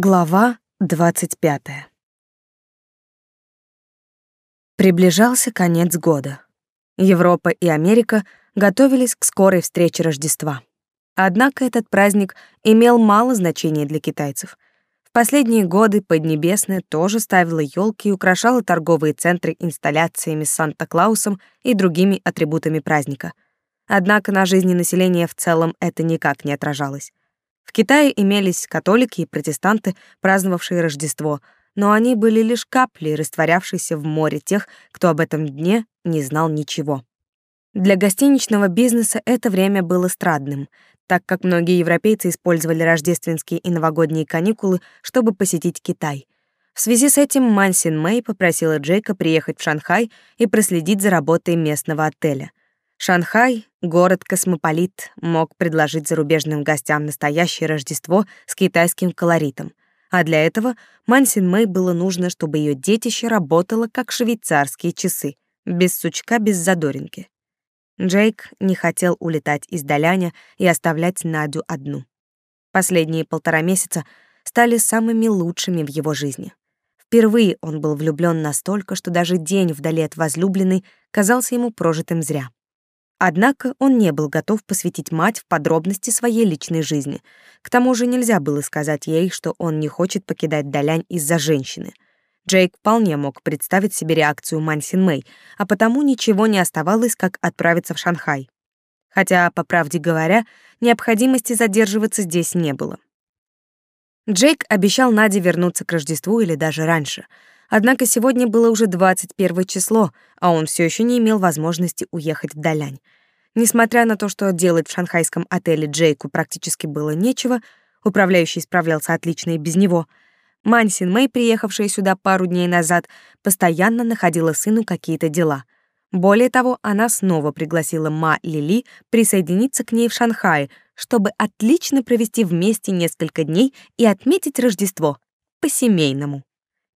Глава 25. Приближался конец года. Европа и Америка готовились к скорой встрече Рождества. Однако этот праздник имел мало значения для китайцев. В последние годы Поднебесная тоже ставила елки и украшала торговые центры инсталляциями с Санта-Клаусом и другими атрибутами праздника. Однако на жизни населения в целом это никак не отражалось. В Китае имелись католики и протестанты, праздновавшие Рождество, но они были лишь капли, растворявшиеся в море тех, кто об этом дне не знал ничего. Для гостиничного бизнеса это время было страдным, так как многие европейцы использовали рождественские и новогодние каникулы, чтобы посетить Китай. В связи с этим Мансин Мэй попросила Джейка приехать в Шанхай и проследить за работой местного отеля. Шанхай, город-космополит, мог предложить зарубежным гостям настоящее Рождество с китайским колоритом. А для этого Мансин Мэй было нужно, чтобы ее детище работало как швейцарские часы, без сучка, без задоринки. Джейк не хотел улетать из Даляня и оставлять Надю одну. Последние полтора месяца стали самыми лучшими в его жизни. Впервые он был влюблён настолько, что даже день вдали от возлюбленной казался ему прожитым зря. Однако он не был готов посвятить мать в подробности своей личной жизни. К тому же нельзя было сказать ей, что он не хочет покидать Далянь из-за женщины. Джейк вполне мог представить себе реакцию Мансин Мэй, а потому ничего не оставалось, как отправиться в Шанхай. Хотя, по правде говоря, необходимости задерживаться здесь не было. Джейк обещал Наде вернуться к Рождеству или даже раньше — Однако сегодня было уже 21 число, а он все еще не имел возможности уехать в Далянь. Несмотря на то, что делать в шанхайском отеле Джейку практически было нечего, управляющий справлялся отлично и без него. Мань Син Мэй, приехавшая сюда пару дней назад, постоянно находила сыну какие-то дела. Более того, она снова пригласила Ма Лили присоединиться к ней в Шанхае, чтобы отлично провести вместе несколько дней и отметить Рождество по-семейному.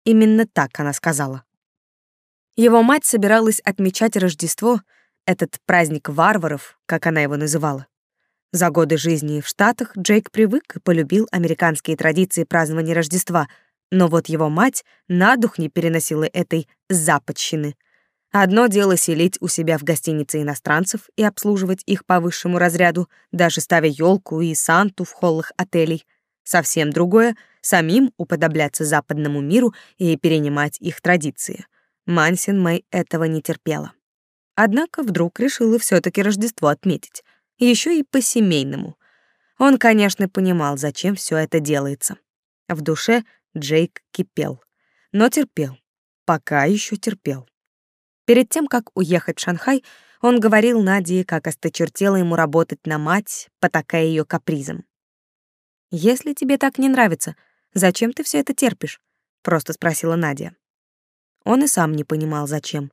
Именно так она сказала. Его мать собиралась отмечать Рождество, этот праздник варваров, как она его называла. За годы жизни в Штатах Джейк привык и полюбил американские традиции празднования Рождества, но вот его мать на дух не переносила этой западщины. Одно дело селить у себя в гостинице иностранцев и обслуживать их по высшему разряду, даже ставя елку и санту в холлах отелей — Совсем другое — самим уподобляться западному миру и перенимать их традиции. Мансин Мэй этого не терпела. Однако вдруг решила все таки Рождество отметить, еще и по-семейному. Он, конечно, понимал, зачем все это делается. В душе Джейк кипел, но терпел, пока еще терпел. Перед тем, как уехать в Шанхай, он говорил Наде, как осточертело ему работать на мать, потакая ее капризом. «Если тебе так не нравится, зачем ты все это терпишь?» — просто спросила Надя. Он и сам не понимал, зачем.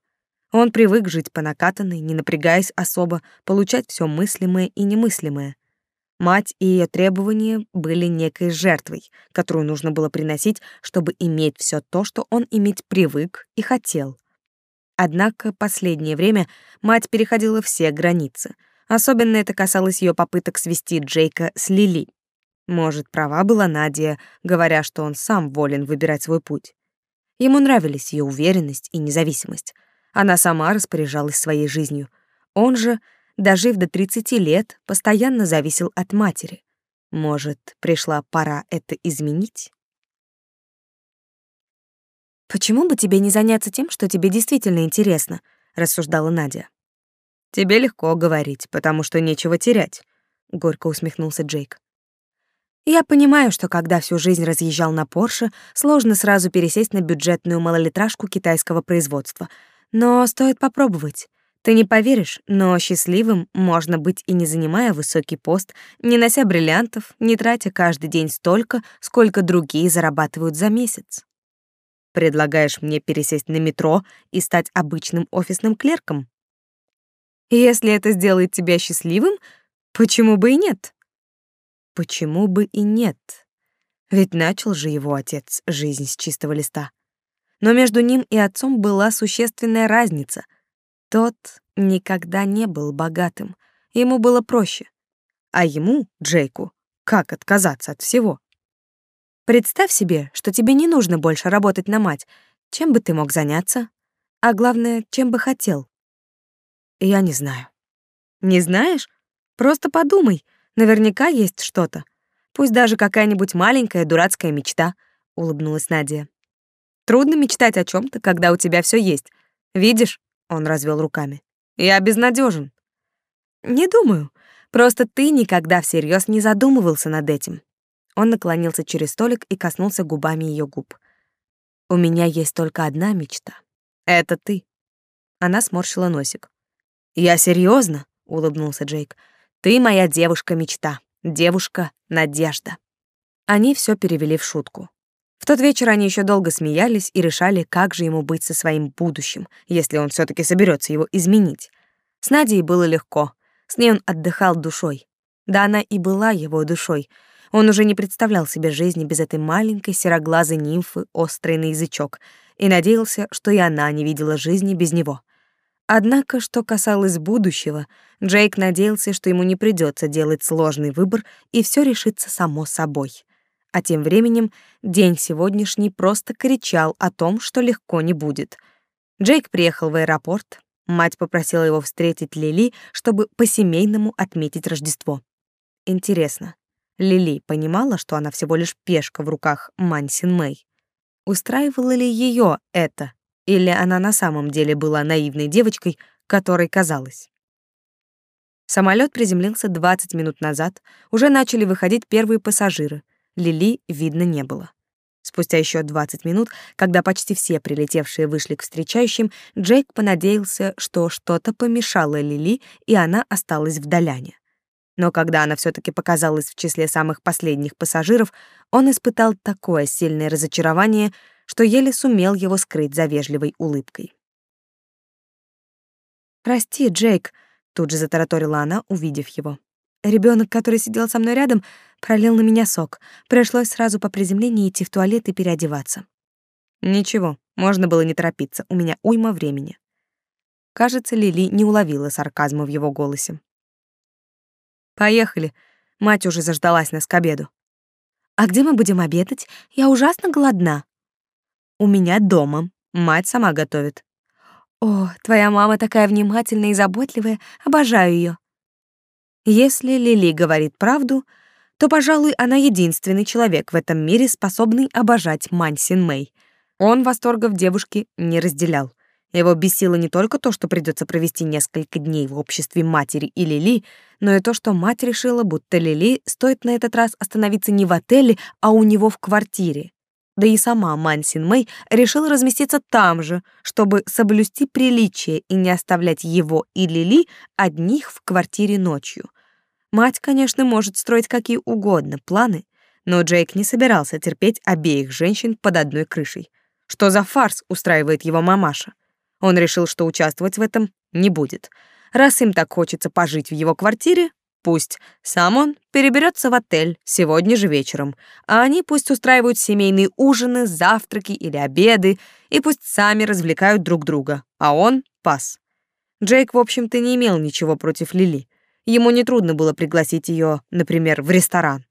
Он привык жить по накатанной, не напрягаясь особо, получать все мыслимое и немыслимое. Мать и ее требования были некой жертвой, которую нужно было приносить, чтобы иметь все то, что он иметь привык и хотел. Однако последнее время мать переходила все границы. Особенно это касалось ее попыток свести Джейка с Лили. Может, права была Надя, говоря, что он сам волен выбирать свой путь. Ему нравились ее уверенность и независимость. Она сама распоряжалась своей жизнью. Он же, дожив до 30 лет, постоянно зависел от матери. Может, пришла пора это изменить? «Почему бы тебе не заняться тем, что тебе действительно интересно?» — рассуждала Надя. «Тебе легко говорить, потому что нечего терять», — горько усмехнулся Джейк. Я понимаю, что когда всю жизнь разъезжал на Порше, сложно сразу пересесть на бюджетную малолитражку китайского производства. Но стоит попробовать. Ты не поверишь, но счастливым можно быть и не занимая высокий пост, не нося бриллиантов, не тратя каждый день столько, сколько другие зарабатывают за месяц. Предлагаешь мне пересесть на метро и стать обычным офисным клерком? Если это сделает тебя счастливым, почему бы и нет? Почему бы и нет? Ведь начал же его отец жизнь с чистого листа. Но между ним и отцом была существенная разница. Тот никогда не был богатым, ему было проще. А ему, Джейку, как отказаться от всего? Представь себе, что тебе не нужно больше работать на мать. Чем бы ты мог заняться? А главное, чем бы хотел? Я не знаю. Не знаешь? Просто подумай. Наверняка есть что-то. Пусть даже какая-нибудь маленькая дурацкая мечта, улыбнулась Надя. Трудно мечтать о чем то когда у тебя все есть. Видишь? Он развел руками. Я безнадежен. Не думаю. Просто ты никогда всерьез не задумывался над этим. Он наклонился через столик и коснулся губами ее губ. У меня есть только одна мечта. Это ты. Она сморщила носик. Я серьезно, улыбнулся Джейк. Ты моя девушка-мечта, девушка-надежда. Они все перевели в шутку. В тот вечер они еще долго смеялись и решали, как же ему быть со своим будущим, если он все таки соберется его изменить. С Надей было легко. С ней он отдыхал душой. Да она и была его душой. Он уже не представлял себе жизни без этой маленькой сероглазой нимфы, острой на язычок, и надеялся, что и она не видела жизни без него. Однако, что касалось будущего, Джейк надеялся, что ему не придется делать сложный выбор, и все решится само собой. А тем временем день сегодняшний просто кричал о том, что легко не будет. Джейк приехал в аэропорт, Мать попросила его встретить Лили, чтобы по-семейному отметить Рождество. Интересно, Лили понимала, что она всего лишь пешка в руках Мансин Мэй? Устраивало ли ее это, или она на самом деле была наивной девочкой, которой казалась? Самолет приземлился 20 минут назад, уже начали выходить первые пассажиры. Лили видно не было. Спустя еще 20 минут, когда почти все прилетевшие вышли к встречающим, Джейк понадеялся, что что-то помешало Лили, и она осталась в Доляне. Но когда она все таки показалась в числе самых последних пассажиров, он испытал такое сильное разочарование, что еле сумел его скрыть за вежливой улыбкой. «Прости, Джейк», — тут же затараторила она, увидев его. Ребенок, который сидел со мной рядом, пролил на меня сок. Пришлось сразу по приземлении идти в туалет и переодеваться. Ничего, можно было не торопиться, у меня уйма времени. Кажется, Лили не уловила сарказма в его голосе. Поехали. Мать уже заждалась нас к обеду. А где мы будем обедать? Я ужасно голодна. У меня дома. Мать сама готовит. О, твоя мама такая внимательная и заботливая. Обожаю ее. Если Лили говорит правду, то, пожалуй, она единственный человек в этом мире, способный обожать Мань Син Мэй. Он восторгов девушки не разделял. Его бесило не только то, что придется провести несколько дней в обществе матери и Лили, но и то, что мать решила, будто Лили стоит на этот раз остановиться не в отеле, а у него в квартире. Да и сама Ман Син Мэй решила разместиться там же, чтобы соблюсти приличие и не оставлять его и Лили одних в квартире ночью. Мать, конечно, может строить какие угодно планы, но Джейк не собирался терпеть обеих женщин под одной крышей. Что за фарс устраивает его мамаша? Он решил, что участвовать в этом не будет. Раз им так хочется пожить в его квартире, пусть сам он переберется в отель сегодня же вечером, а они пусть устраивают семейные ужины, завтраки или обеды, и пусть сами развлекают друг друга, а он — пас. Джейк, в общем-то, не имел ничего против Лили. Ему нетрудно было пригласить ее, например, в ресторан.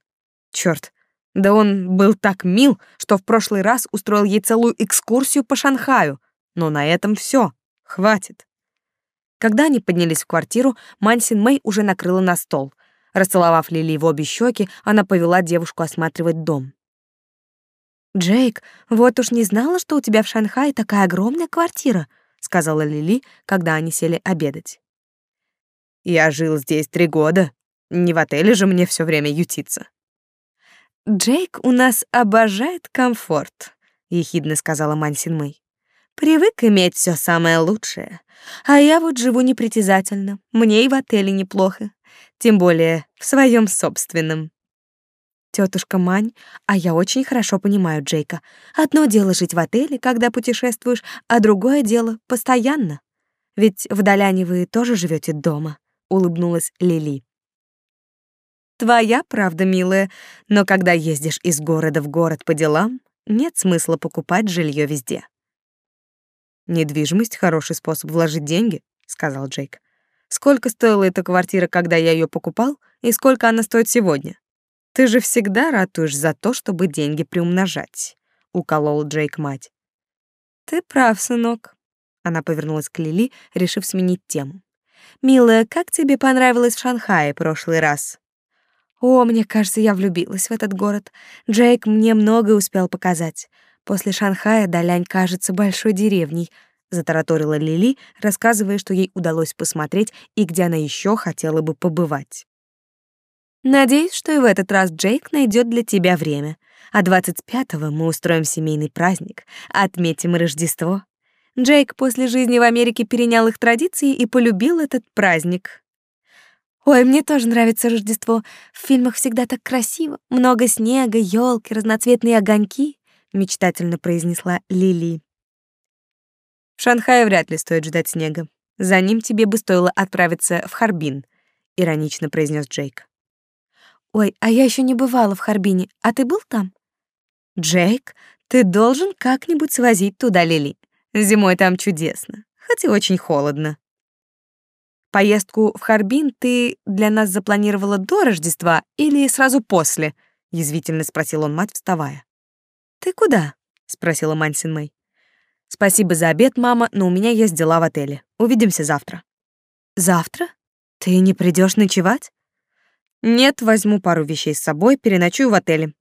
Черт, да он был так мил, что в прошлый раз устроил ей целую экскурсию по Шанхаю. Но на этом все, хватит. Когда они поднялись в квартиру, Мансин Мэй уже накрыла на стол. Расцеловав Лили в обе щеки, она повела девушку осматривать дом. «Джейк, вот уж не знала, что у тебя в Шанхае такая огромная квартира», сказала Лили, когда они сели обедать. Я жил здесь три года. Не в отеле же мне все время ютиться. Джейк у нас обожает комфорт, ехидно сказала Мансин Мэй. Привык иметь все самое лучшее. А я вот живу непритязательно. Мне и в отеле неплохо, тем более в своем собственном. Тетушка Мань, а я очень хорошо понимаю Джейка. Одно дело жить в отеле, когда путешествуешь, а другое дело постоянно. Ведь в Доляне вы тоже живете дома улыбнулась Лили. Твоя правда, милая, но когда ездишь из города в город по делам, нет смысла покупать жилье везде. Недвижимость хороший способ вложить деньги, сказал Джейк. Сколько стоила эта квартира, когда я ее покупал, и сколько она стоит сегодня? Ты же всегда ратуешь за то, чтобы деньги приумножать, уколол Джейк мать. Ты прав, сынок. Она повернулась к Лили, решив сменить тему. Милая, как тебе понравилось в Шанхае прошлый раз? О, мне кажется, я влюбилась в этот город. Джейк мне многое успел показать. После Шанхая Далянь кажется большой деревней, затараторила Лили, рассказывая, что ей удалось посмотреть и где она еще хотела бы побывать. Надеюсь, что и в этот раз Джейк найдет для тебя время. А 25-го мы устроим семейный праздник, отметим Рождество. Джейк после жизни в Америке перенял их традиции и полюбил этот праздник. Ой, мне тоже нравится Рождество. В фильмах всегда так красиво. Много снега, елки, разноцветные огоньки, мечтательно произнесла Лили. В Шанхае вряд ли стоит ждать снега. За ним тебе бы стоило отправиться в Харбин, иронично произнес Джейк. Ой, а я еще не бывала в Харбине. А ты был там? Джейк, ты должен как-нибудь свозить туда Лили. Зимой там чудесно, хотя очень холодно. Поездку в Харбин ты для нас запланировала до Рождества или сразу после? язвительно спросил он мать, вставая. Ты куда? спросила Мансин Мэй. Спасибо за обед, мама, но у меня есть дела в отеле. Увидимся завтра. Завтра? Ты не придешь ночевать? Нет, возьму пару вещей с собой, переночую в отеле.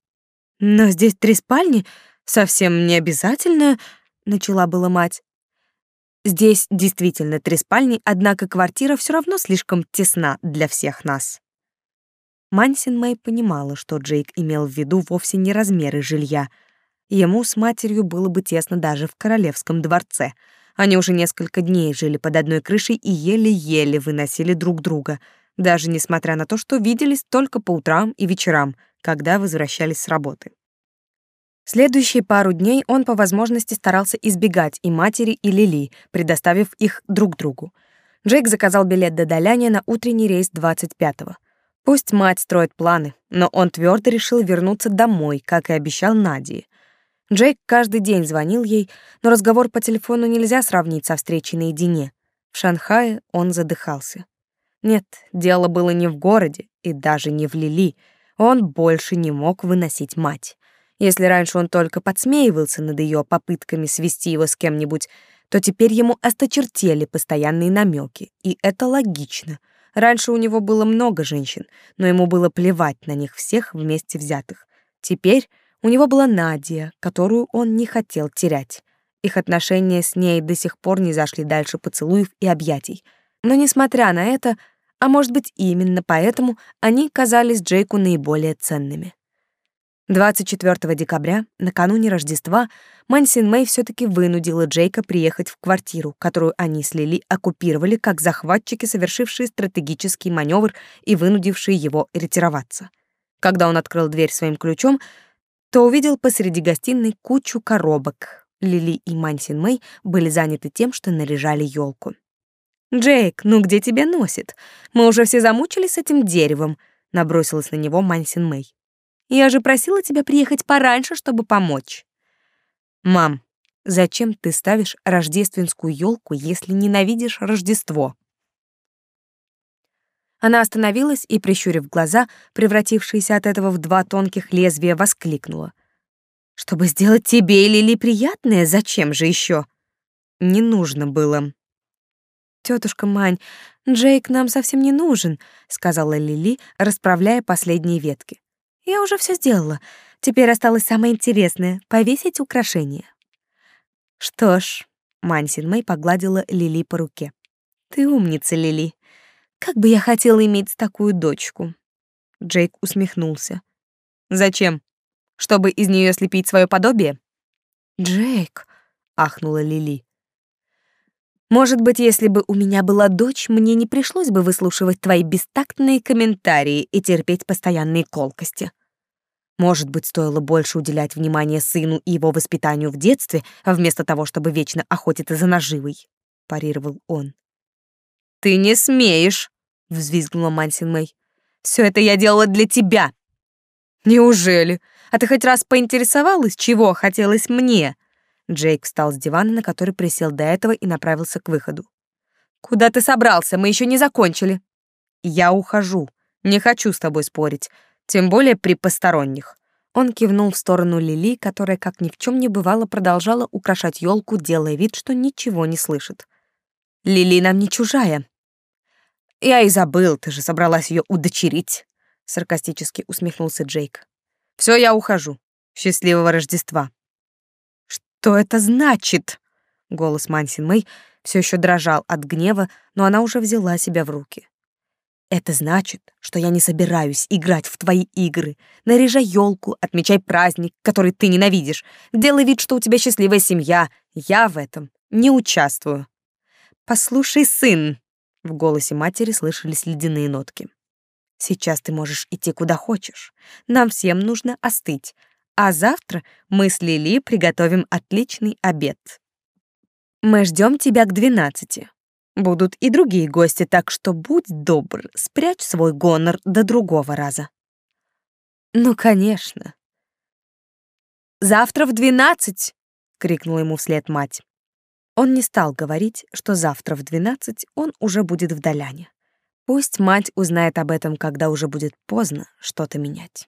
Но здесь три спальни, совсем не обязательно, начала была мать. Здесь действительно три спальни, однако квартира все равно слишком тесна для всех нас. Мансин Мэй понимала, что Джейк имел в виду вовсе не размеры жилья. Ему с матерью было бы тесно даже в королевском дворце. Они уже несколько дней жили под одной крышей и еле-еле выносили друг друга — даже несмотря на то, что виделись только по утрам и вечерам, когда возвращались с работы. Следующие пару дней он по возможности старался избегать и матери, и Лили, предоставив их друг другу. Джейк заказал билет до Даляния на утренний рейс 25-го. Пусть мать строит планы, но он твердо решил вернуться домой, как и обещал Надии. Джейк каждый день звонил ей, но разговор по телефону нельзя сравнить со встречей наедине. В Шанхае он задыхался. Нет, дело было не в городе и даже не в Лили. Он больше не мог выносить мать. Если раньше он только подсмеивался над ее попытками свести его с кем-нибудь, то теперь ему осточертели постоянные намеки, и это логично. Раньше у него было много женщин, но ему было плевать на них всех вместе взятых. Теперь у него была Надя, которую он не хотел терять. Их отношения с ней до сих пор не зашли дальше поцелуев и объятий. Но несмотря на это, а может быть, именно поэтому они казались Джейку наиболее ценными. 24 декабря, накануне Рождества, Мансин Мэй все таки вынудила Джейка приехать в квартиру, которую они с Лили оккупировали как захватчики, совершившие стратегический маневр и вынудившие его ретироваться. Когда он открыл дверь своим ключом, то увидел посреди гостиной кучу коробок. Лили и Мансин Мэй были заняты тем, что наряжали елку. «Джейк, ну где тебя носит? Мы уже все замучились с этим деревом», — набросилась на него Мансин Мэй. «Я же просила тебя приехать пораньше, чтобы помочь». «Мам, зачем ты ставишь рождественскую елку, если ненавидишь Рождество?» Она остановилась и, прищурив глаза, превратившиеся от этого в два тонких лезвия, воскликнула. «Чтобы сделать тебе или Лили приятное, зачем же еще? «Не нужно было», Тетушка Мань, Джейк нам совсем не нужен», — сказала Лили, расправляя последние ветки. «Я уже все сделала. Теперь осталось самое интересное — повесить украшения». «Что ж», — Мансин Мэй погладила Лили по руке. «Ты умница, Лили. Как бы я хотела иметь такую дочку». Джейк усмехнулся. «Зачем? Чтобы из нее слепить свое подобие?» «Джейк», — ахнула Лили. Может быть, если бы у меня была дочь, мне не пришлось бы выслушивать твои бестактные комментарии и терпеть постоянные колкости. Может быть, стоило больше уделять внимание сыну и его воспитанию в детстве, вместо того, чтобы вечно охотиться за наживой, парировал он. Ты не смеешь, взвизгнула Мансин Мэй. Все это я делала для тебя. Неужели? А ты хоть раз поинтересовалась, чего хотелось мне? Джейк встал с дивана, на который присел до этого, и направился к выходу. «Куда ты собрался? Мы еще не закончили». «Я ухожу. Не хочу с тобой спорить. тем более при посторонних. Он кивнул в сторону Лили, которая, как ни в чем не бывало, продолжала украшать елку, делая вид, что ничего не слышит. «Лили нам не чужая». «Я и забыл, ты же собралась ее удочерить», — саркастически усмехнулся Джейк. «Все, я ухожу. Счастливого Рождества». «Что это значит?» Голос Мансин Мэй все еще дрожал от гнева, но она уже взяла себя в руки. Это значит, что я не собираюсь играть в твои игры. Наряжай елку, отмечай праздник, который ты ненавидишь. Делай вид, что у тебя счастливая семья. Я в этом не участвую. Послушай, сын. В голосе матери слышались ледяные нотки. Сейчас ты можешь идти куда хочешь. Нам всем нужно остыть. А завтра мы с Лили приготовим отличный обед. Мы ждем тебя к двенадцати. Будут и другие гости, так что будь добр, спрячь свой гонор до другого раза. Ну, конечно. Завтра в двенадцать, крикнула ему вслед мать. Он не стал говорить, что завтра в двенадцать он уже будет в Доляне. Пусть мать узнает об этом, когда уже будет поздно что-то менять.